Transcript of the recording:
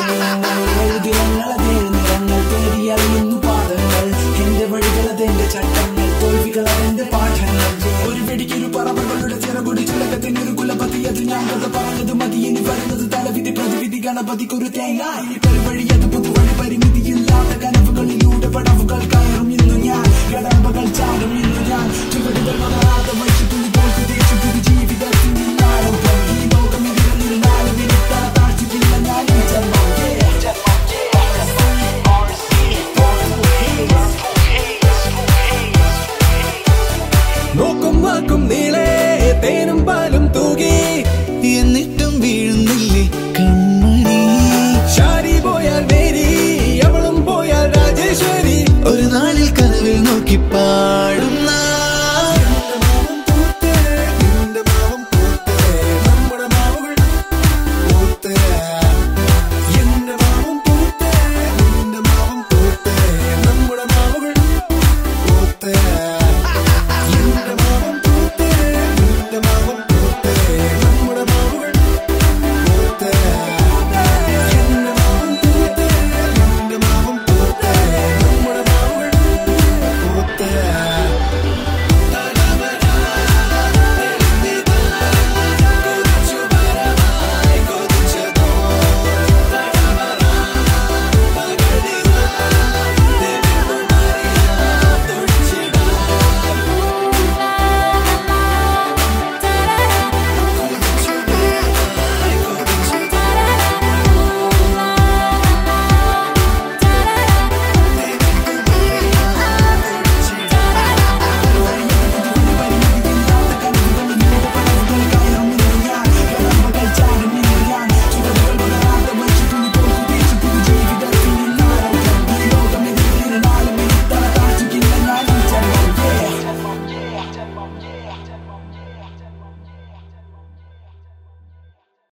നിറങ്ങൾ അതേഴ് നിറങ്ങൾ എന്റെ ഒരു അത് ഞാൻ പറഞ്ഞത് മതി. ഇനി വരുന്നത് തലവിധി പ്രതിവിധി ഗണപതിക്കൊരു തേങ്ങ ഇനി പരിവഴി അത് പുതുവഴി പരിമിതി